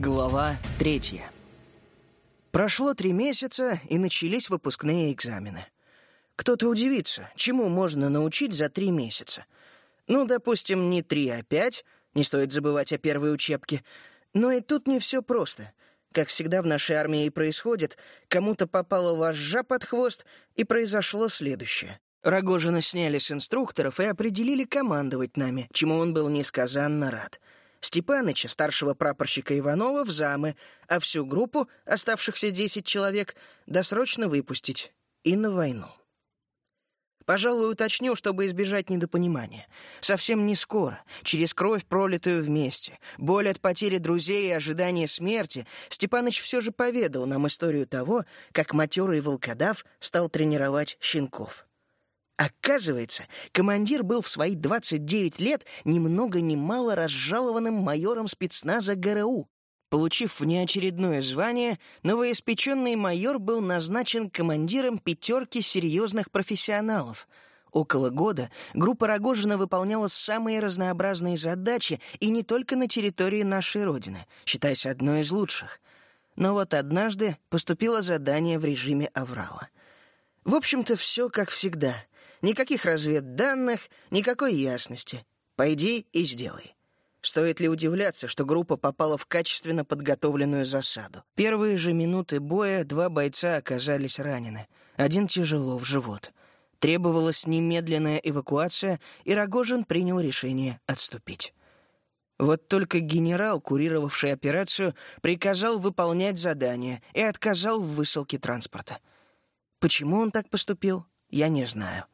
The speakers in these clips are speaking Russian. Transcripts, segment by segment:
Глава третья. Прошло три месяца, и начались выпускные экзамены. Кто-то удивится, чему можно научить за три месяца. Ну, допустим, не три, а пять, не стоит забывать о первой учебке. Но и тут не все просто. Как всегда в нашей армии и происходит, кому-то попала вожжа под хвост, и произошло следующее. Рогожина сняли с инструкторов и определили командовать нами, чему он был несказанно рад — Степаныча, старшего прапорщика Иванова, в замы, а всю группу, оставшихся десять человек, досрочно выпустить и на войну. Пожалуй, уточню, чтобы избежать недопонимания. Совсем не скоро, через кровь, пролитую вместе, боль от потери друзей и ожидания смерти, Степаныч все же поведал нам историю того, как матерый волкодав стал тренировать щенков. Оказывается, командир был в свои 29 лет ни много ни мало разжалованным майором спецназа ГРУ. Получив внеочередное звание, новоиспеченный майор был назначен командиром пятерки серьезных профессионалов. Около года группа Рогожина выполняла самые разнообразные задачи и не только на территории нашей Родины, считаясь одной из лучших. Но вот однажды поступило задание в режиме аврала. В общем-то, все как всегда — Никаких разведданных, никакой ясности. Пойди и сделай. Стоит ли удивляться, что группа попала в качественно подготовленную засаду? Первые же минуты боя два бойца оказались ранены. Один тяжело в живот. Требовалась немедленная эвакуация, и Рогожин принял решение отступить. Вот только генерал, курировавший операцию, приказал выполнять задание и отказал в высылке транспорта. Почему он так поступил, я не знаю.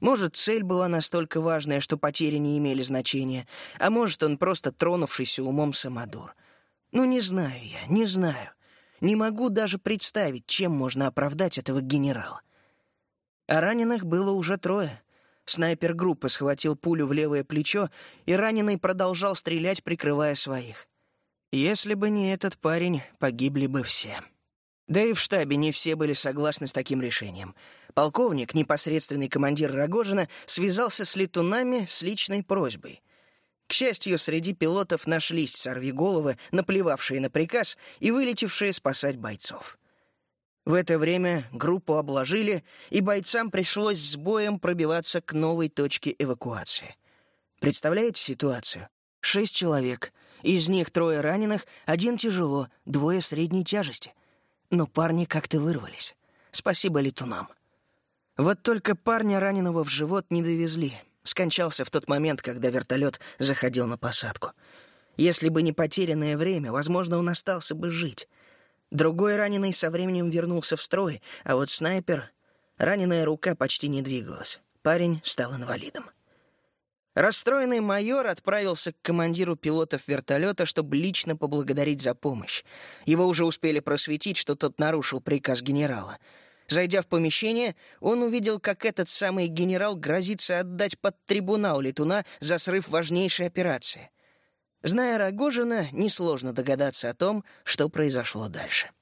Может, цель была настолько важная, что потери не имели значения, а может, он просто тронувшийся умом самодур. Ну, не знаю я, не знаю. Не могу даже представить, чем можно оправдать этого генерала. А раненых было уже трое. Снайпер группы схватил пулю в левое плечо, и раненый продолжал стрелять, прикрывая своих. Если бы не этот парень, погибли бы все. Да и в штабе не все были согласны с таким решением. Полковник, непосредственный командир Рогожина, связался с летунами с личной просьбой. К счастью, среди пилотов нашлись сорвиголовы, наплевавшие на приказ и вылетевшие спасать бойцов. В это время группу обложили, и бойцам пришлось с боем пробиваться к новой точке эвакуации. Представляете ситуацию? Шесть человек. Из них трое раненых, один тяжело, двое средней тяжести. Но парни как-то вырвались. Спасибо летунам. Вот только парня, раненого в живот, не довезли. Скончался в тот момент, когда вертолет заходил на посадку. Если бы не потерянное время, возможно, он остался бы жить. Другой раненый со временем вернулся в строй, а вот снайпер... Раненая рука почти не двигалась. Парень стал инвалидом. Расстроенный майор отправился к командиру пилотов вертолета, чтобы лично поблагодарить за помощь. Его уже успели просветить, что тот нарушил приказ генерала. Зайдя в помещение, он увидел, как этот самый генерал грозится отдать под трибунал летуна за срыв важнейшей операции. Зная Рогожина, несложно догадаться о том, что произошло дальше.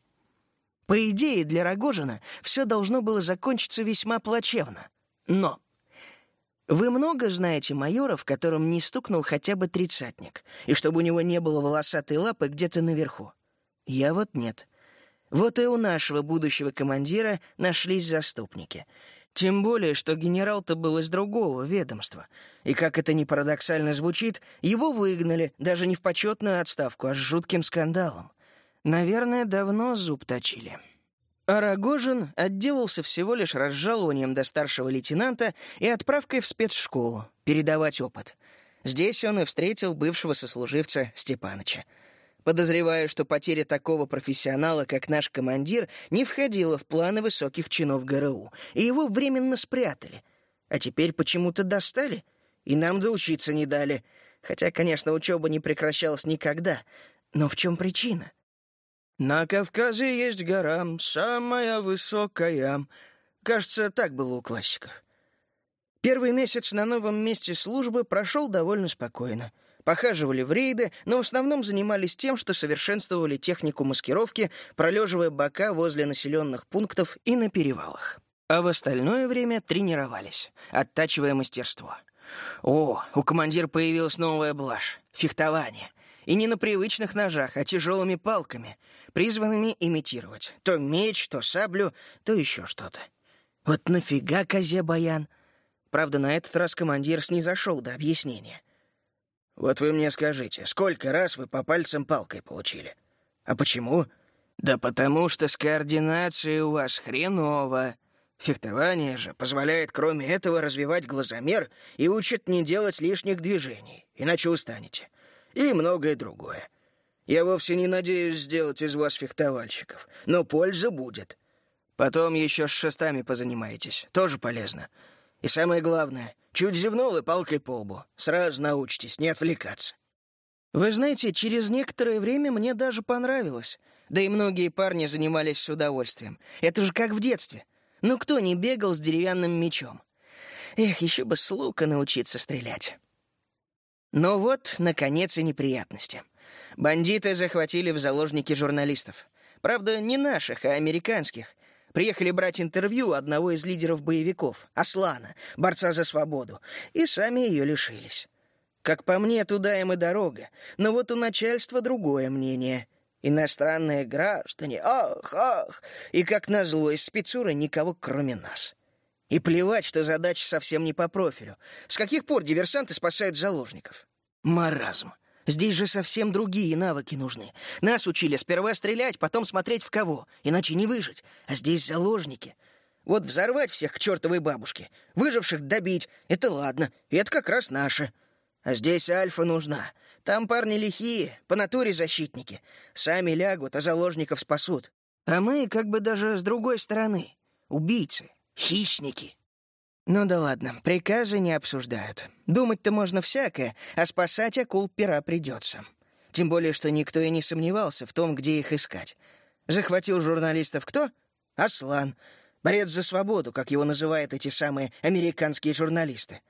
По идее, для Рогожина все должно было закончиться весьма плачевно. Но вы много знаете майора, в котором не стукнул хотя бы тридцатник, и чтобы у него не было волосатой лапы где-то наверху? Я вот нет. Вот и у нашего будущего командира нашлись заступники. Тем более, что генерал-то был из другого ведомства. И, как это ни парадоксально звучит, его выгнали, даже не в почетную отставку, а с жутким скандалом. Наверное, давно зуб точили. А Рогожин отделался всего лишь разжалованием до старшего лейтенанта и отправкой в спецшколу, передавать опыт. Здесь он и встретил бывшего сослуживца Степаныча. Подозреваю, что потеря такого профессионала, как наш командир, не входила в планы высоких чинов ГРУ, и его временно спрятали. А теперь почему-то достали, и нам доучиться не дали. Хотя, конечно, учеба не прекращалась никогда. Но в чем причина? «На Кавказе есть гора, самая высокая». Кажется, так было у классиков. Первый месяц на новом месте службы прошел довольно спокойно. Похаживали в рейды, но в основном занимались тем, что совершенствовали технику маскировки, пролеживая бока возле населенных пунктов и на перевалах. А в остальное время тренировались, оттачивая мастерство. О, у командира появилась новая блажь — фехтование. И не на привычных ножах, а тяжелыми палками, призванными имитировать то меч, то саблю, то еще что-то. Вот нафига козе баян? Правда, на этот раз командир снизошел до объяснения. «Вот вы мне скажите, сколько раз вы по пальцам палкой получили? А почему?» «Да потому что с координацией у вас хреново. Фехтование же позволяет, кроме этого, развивать глазомер и учит не делать лишних движений, иначе устанете. И многое другое. Я вовсе не надеюсь сделать из вас фехтовальщиков, но польза будет. Потом еще с шестами позанимаетесь, тоже полезно. И самое главное, чуть зевнул и палкой по лбу. Сразу научитесь, не отвлекаться. Вы знаете, через некоторое время мне даже понравилось. Да и многие парни занимались с удовольствием. Это же как в детстве. Ну кто не бегал с деревянным мечом? Эх, еще бы с лука научиться стрелять. Но вот, наконец, и неприятности. Бандиты захватили в заложники журналистов. Правда, не наших, а американских. Приехали брать интервью одного из лидеров боевиков, Аслана, борца за свободу, и сами ее лишились. Как по мне, туда им и дорога. Но вот у начальства другое мнение. Иностранные граждане, ах, ах, и как назло из спецуры никого кроме нас. И плевать, что задача совсем не по профилю. С каких пор диверсанты спасают заложников? Маразм. Здесь же совсем другие навыки нужны. Нас учили сперва стрелять, потом смотреть в кого, иначе не выжить. А здесь заложники. Вот взорвать всех к чертовой бабушке, выживших добить — это ладно, и это как раз наше. А здесь альфа нужна — там парни лихие, по натуре защитники. Сами лягут, а заложников спасут. А мы как бы даже с другой стороны. Убийцы, хищники. Ну да ладно, приказы не обсуждают. Думать-то можно всякое, а спасать акул пера придется. Тем более, что никто и не сомневался в том, где их искать. Захватил журналистов кто? Аслан. Борец за свободу, как его называют эти самые американские журналисты.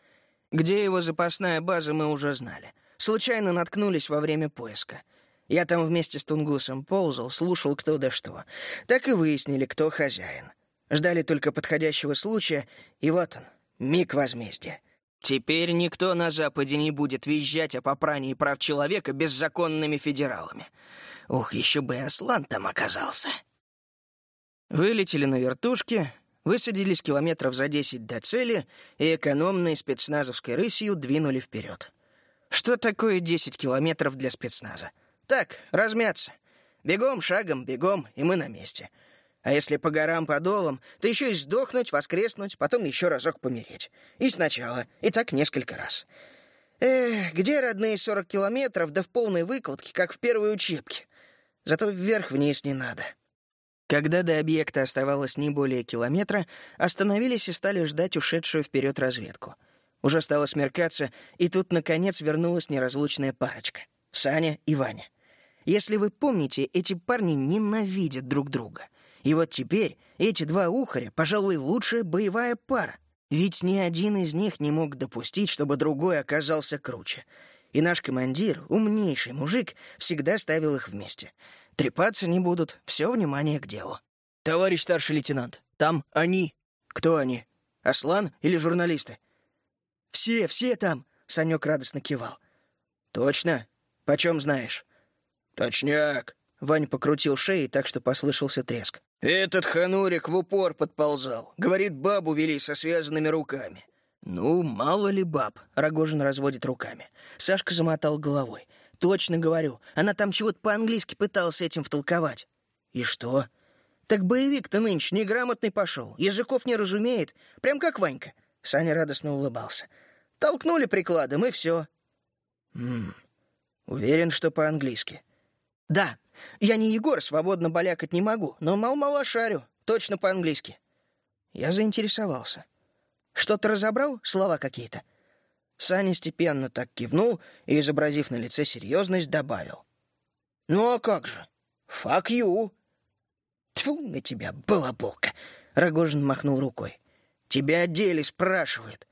Где его запасная база, мы уже знали — Случайно наткнулись во время поиска. Я там вместе с Тунгусом ползал, слушал кто да что. Так и выяснили, кто хозяин. Ждали только подходящего случая, и вот он, миг возмездия. Теперь никто на Западе не будет визжать о попрании прав человека беззаконными федералами. Ух, еще бы Аслан там оказался. Вылетели на вертушке, высадились километров за десять до цели и экономной спецназовской рысью двинули вперед. Что такое 10 километров для спецназа? Так, размяться. Бегом, шагом, бегом, и мы на месте. А если по горам, по долам, то еще и сдохнуть, воскреснуть, потом еще разок помереть. И сначала, и так несколько раз. Эх, где родные 40 километров, да в полной выкладке, как в первой учебке. Зато вверх-вниз не надо. Когда до объекта оставалось не более километра, остановились и стали ждать ушедшую вперед разведку — уже стало смеркаться, и тут, наконец, вернулась неразлучная парочка — Саня и Ваня. Если вы помните, эти парни ненавидят друг друга. И вот теперь эти два ухаря, пожалуй, лучшая боевая пара. Ведь ни один из них не мог допустить, чтобы другой оказался круче. И наш командир, умнейший мужик, всегда ставил их вместе. Трепаться не будут, все внимание к делу. «Товарищ старший лейтенант, там они». «Кто они? Аслан или журналисты?» «Все, все там!» — Санек радостно кивал. «Точно? Почем знаешь?» «Точняк!» — Вань покрутил шеи так, что послышался треск. «Этот ханурик в упор подползал. Говорит, бабу вели со связанными руками». «Ну, мало ли баб», — Рогожин разводит руками. Сашка замотал головой. «Точно говорю, она там чего-то по-английски пыталась этим втолковать». «И что?» «Так боевик-то нынче неграмотный пошел, языков не разумеет, прям как Ванька». Саня радостно улыбался. Толкнули прикладом, и все. Ммм, уверен, что по-английски. Да, я не Егор, свободно балякать не могу, но мал-мало шарю, точно по-английски. Я заинтересовался. Что-то разобрал? Слова какие-то? Саня степенно так кивнул и, изобразив на лице серьезность, добавил. «Ну а как же? Fuck you!» «Тьфу на тебя, балаболка!» — Рогожин махнул рукой. «Тебя о деле спрашивает.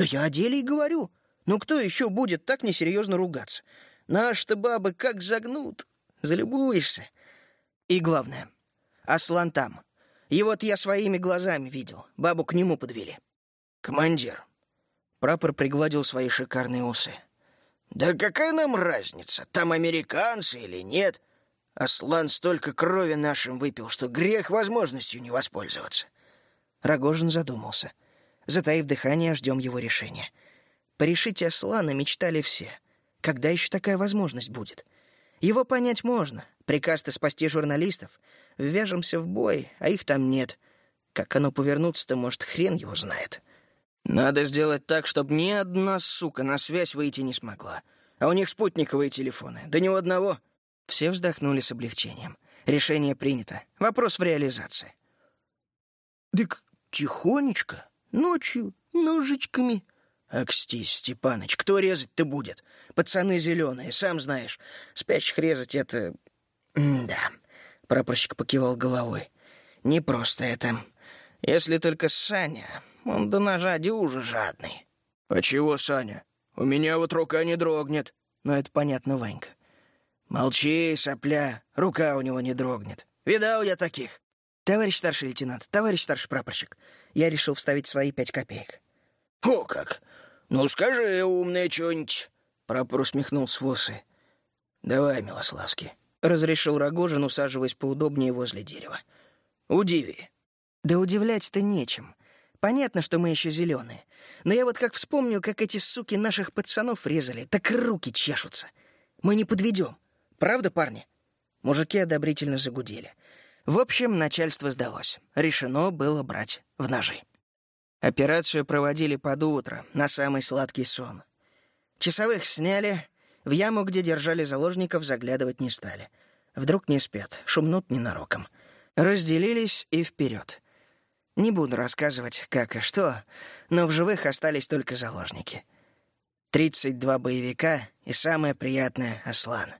«Да я о деле и говорю. Ну кто еще будет так несерьезно ругаться? Наши-то бабы как загнут. Залюбуешься. И главное, Аслан там. Его-то я своими глазами видел. Бабу к нему подвели. Командир. Прапор пригладил свои шикарные усы. «Да какая нам разница, там американцы или нет? Аслан столько крови нашим выпил, что грех возможностью не воспользоваться». Рогожин задумался. Затаив дыхание, ждем его решения. Порешить Аслана мечтали все. Когда еще такая возможность будет? Его понять можно. Приказ-то спасти журналистов. Ввяжемся в бой, а их там нет. Как оно повернуться-то, может, хрен его знает. Надо сделать так, чтобы ни одна сука на связь выйти не смогла. А у них спутниковые телефоны. Да ни у одного. Все вздохнули с облегчением. Решение принято. Вопрос в реализации. «Так тихонечко, ночью, ножичками». «Акстись, Степаныч, кто резать-то будет? Пацаны зеленые, сам знаешь. Спящих резать — это... да». Прапорщик покивал головой. «Не просто это. Если только Саня, он до ножа дюжа жадный». «А чего Саня? У меня вот рука не дрогнет». «Ну, это понятно, Ванька». «Молчи, сопля, рука у него не дрогнет. Видал я таких». «Товарищ старший лейтенант, товарищ старший прапорщик, я решил вставить свои пять копеек». «О как! Ну, скажи, умное что-нибудь!» Прапор усмехнулся в усы. «Давай, Милославский», — разрешил Рогожин, усаживаясь поудобнее возле дерева. «Удиви». «Да удивлять-то нечем. Понятно, что мы еще зеленые. Но я вот как вспомню, как эти суки наших пацанов резали, так руки чешутся. Мы не подведем. Правда, парни?» Мужики одобрительно загудели. В общем, начальство сдалось. Решено было брать в ножи. Операцию проводили под утро, на самый сладкий сон. Часовых сняли, в яму, где держали заложников, заглядывать не стали. Вдруг не спят, шумнут ненароком. Разделились и вперед. Не буду рассказывать, как и что, но в живых остались только заложники. Тридцать два боевика и самое приятное — Аслан.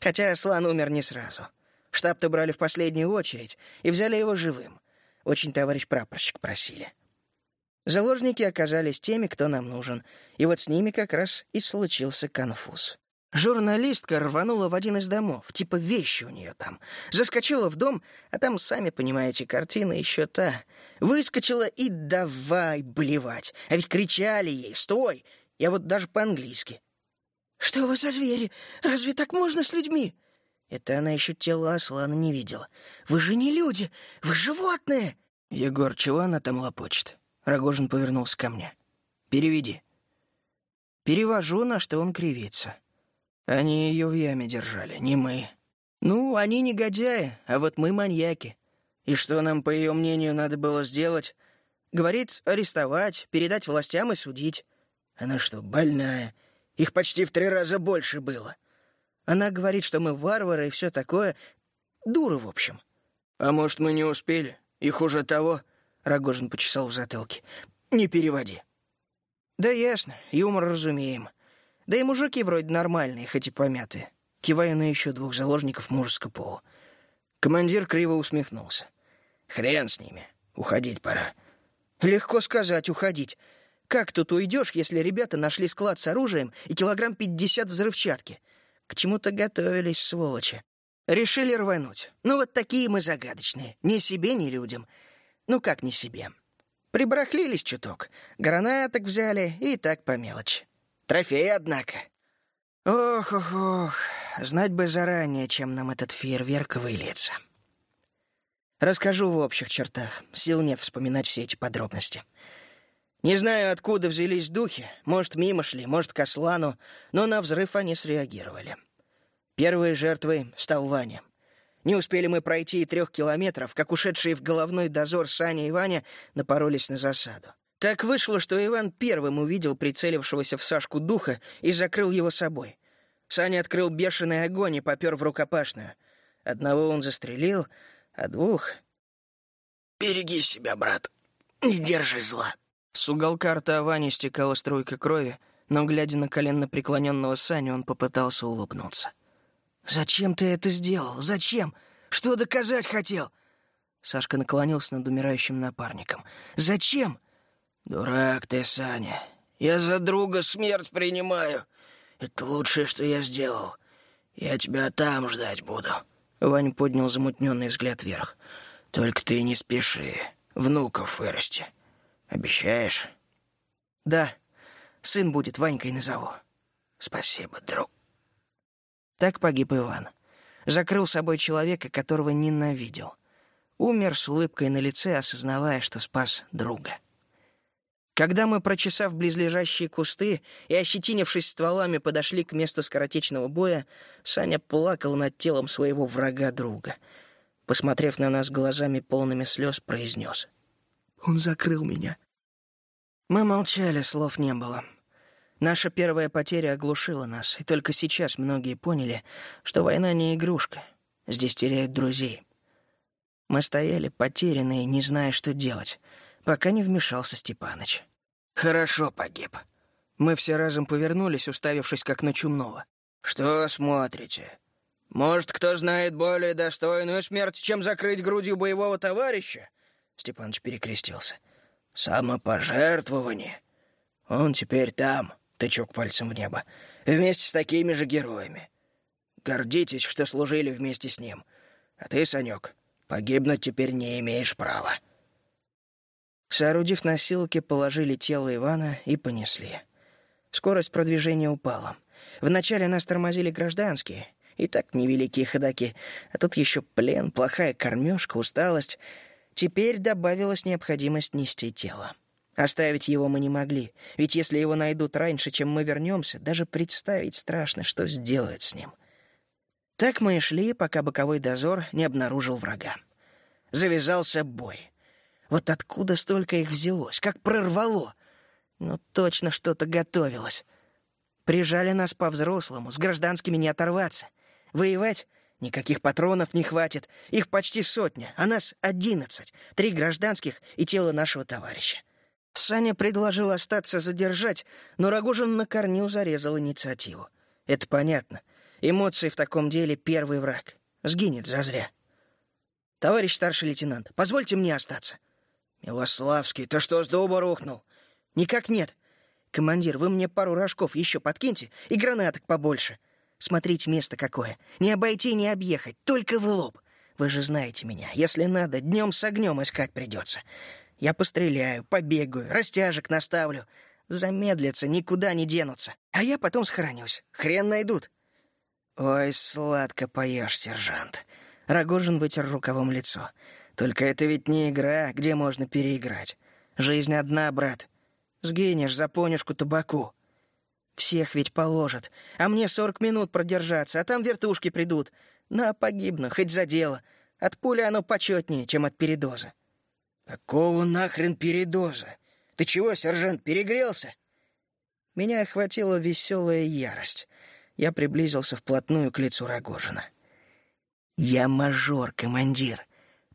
Хотя Аслан умер не сразу. Штаб-то брали в последнюю очередь и взяли его живым. Очень товарищ прапорщик просили. Заложники оказались теми, кто нам нужен, и вот с ними как раз и случился конфуз. Журналистка рванула в один из домов, типа вещи у нее там. Заскочила в дом, а там, сами понимаете, картина еще та. Выскочила и давай блевать. А ведь кричали ей «Стой!» Я вот даже по-английски. «Что вы за звери? Разве так можно с людьми?» Это она еще тело Аслана не видела. «Вы же не люди! Вы животные!» «Егор, чего она там лопочет?» Рогожин повернулся ко мне. «Переведи». Перевожу, на что он кривится. Они ее в яме держали, не мы. Ну, они негодяи, а вот мы маньяки. И что нам, по ее мнению, надо было сделать? Говорит, арестовать, передать властям и судить. Она что, больная? Их почти в три раза больше было. Она говорит, что мы варвары и все такое. Дура, в общем. А может, мы не успели? И хуже того, Рогожин почесал в затылке. Не переводи. Да ясно, юмор разумеем. Да и мужики вроде нормальные, хоть и помятые. Кивая на еще двух заложников мужеского пола. Командир криво усмехнулся. Хрен с ними. Уходить пора. Легко сказать, уходить. Как тут уйдешь, если ребята нашли склад с оружием и килограмм пятьдесят взрывчатки? К чему-то готовились, сволочи. Решили рвануть. Ну вот такие мы загадочные. Ни себе, ни людям. Ну как не себе? Прибрахлились чуток. Гранаток взяли и так по мелочи. Трофей, однако. Ох, ох, ох. Знать бы заранее, чем нам этот фейерверк выльется. Расскажу в общих чертах. Сил нет вспоминать все эти подробности. Не знаю, откуда взялись духи. Может, мимо шли, может, к Аслану, но на взрыв они среагировали. Первой жертвой стал Ваня. Не успели мы пройти и трех километров, как ушедшие в головной дозор Саня и Ваня напоролись на засаду. Так вышло, что Иван первым увидел прицелившегося в Сашку духа и закрыл его собой. Саня открыл бешеный огонь и попер в рукопашную. Одного он застрелил, а двух... «Береги себя, брат. Не держи зла». С уголка рта Вани стекала струйка крови, но, глядя на коленно преклоненного Саню, он попытался улыбнуться. «Зачем ты это сделал? Зачем? Что доказать хотел?» Сашка наклонился над умирающим напарником. «Зачем?» «Дурак ты, Саня. Я за друга смерть принимаю. Это лучшее, что я сделал. Я тебя там ждать буду». Вань поднял замутненный взгляд вверх. «Только ты не спеши. Внуков вырасти. Обещаешь?» «Да. Сын будет, Ванькой назову». Спасибо, друг. Так погиб Иван. Закрыл собой человека, которого ненавидел. Умер с улыбкой на лице, осознавая, что спас друга. Когда мы, прочесав близлежащие кусты и ощетинившись стволами, подошли к месту скоротечного боя, Саня плакал над телом своего врага-друга. Посмотрев на нас глазами полными слез, произнес. «Он закрыл меня». Мы молчали, слов не было. Наша первая потеря оглушила нас, и только сейчас многие поняли, что война не игрушка. Здесь теряют друзей. Мы стояли потерянные, не зная, что делать, пока не вмешался Степаныч. «Хорошо погиб». Мы все разом повернулись, уставившись как на чумного. «Что смотрите? Может, кто знает более достойную смерть, чем закрыть грудью боевого товарища?» Степаныч перекрестился. «Самопожертвование. Он теперь там, тычок пальцем в небо, вместе с такими же героями. Гордитесь, что служили вместе с ним. А ты, Санек, погибнуть теперь не имеешь права». Соорудив носилки, положили тело Ивана и понесли. Скорость продвижения упала. Вначале нас тормозили гражданские, и так невеликие ходаки, а тут еще плен, плохая кормежка, усталость. Теперь добавилась необходимость нести тело. Оставить его мы не могли, ведь если его найдут раньше, чем мы вернемся, даже представить страшно, что сделают с ним. Так мы и шли, пока боковой дозор не обнаружил врага. Завязался бой. Вот откуда столько их взялось, как прорвало. Ну, точно что-то готовилось. Прижали нас по-взрослому, с гражданскими не оторваться. Воевать никаких патронов не хватит, их почти сотня, а нас одиннадцать, три гражданских и тело нашего товарища. Саня предложил остаться задержать, но Рогожин на корню зарезал инициативу. Это понятно. Эмоции в таком деле первый враг. Сгинет зазря. Товарищ старший лейтенант, позвольте мне остаться. Милославский, ты что, с дуба рухнул? Никак нет. Командир, вы мне пару рожков еще подкиньте и гранаток побольше. Смотрите, место какое. Не обойти, не объехать, только в лоб. Вы же знаете меня. Если надо, днем с огнем искать придется. Я постреляю, побегаю, растяжек наставлю. Замедлятся, никуда не денутся. А я потом схоронюсь. Хрен найдут. Ой, сладко поешь, сержант. Рогожин вытер рукавом лицо. Только это ведь не игра, где можно переиграть. Жизнь одна, брат. Сгинешь за понюшку табаку. Всех ведь положат. А мне сорок минут продержаться, а там вертушки придут. На, погибну, хоть за дело. От пули оно почетнее, чем от передоза. «Какого нахрен передоза? Ты чего, сержант, перегрелся?» Меня охватила веселая ярость. Я приблизился вплотную к лицу Рогожина. «Я мажор, командир.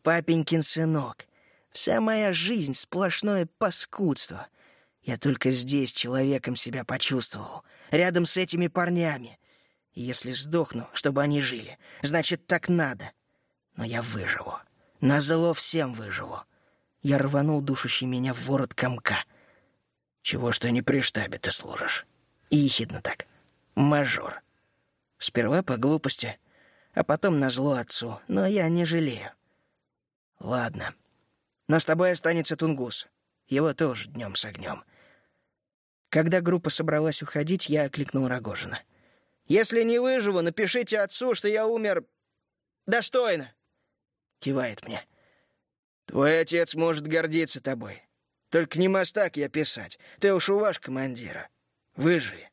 Папенькин сынок. Вся моя жизнь — сплошное паскудство. Я только здесь человеком себя почувствовал, рядом с этими парнями. И если сдохну, чтобы они жили, значит, так надо. Но я выживу. Назло всем выживу. Я рванул душащий меня в ворот комка. «Чего ты не при штабе ты служишь?» И ехидно так. «Мажор». Сперва по глупости, а потом на зло отцу, но я не жалею. Ладно. Но с тобой останется Тунгус. Его тоже днем с огнем. Когда группа собралась уходить, я окликнул Рогожина. «Если не выживу, напишите отцу, что я умер достойно!» Кивает мне. Твой отец может гордиться тобой. Только не мастак я писать. Ты уж у командира. Выживи.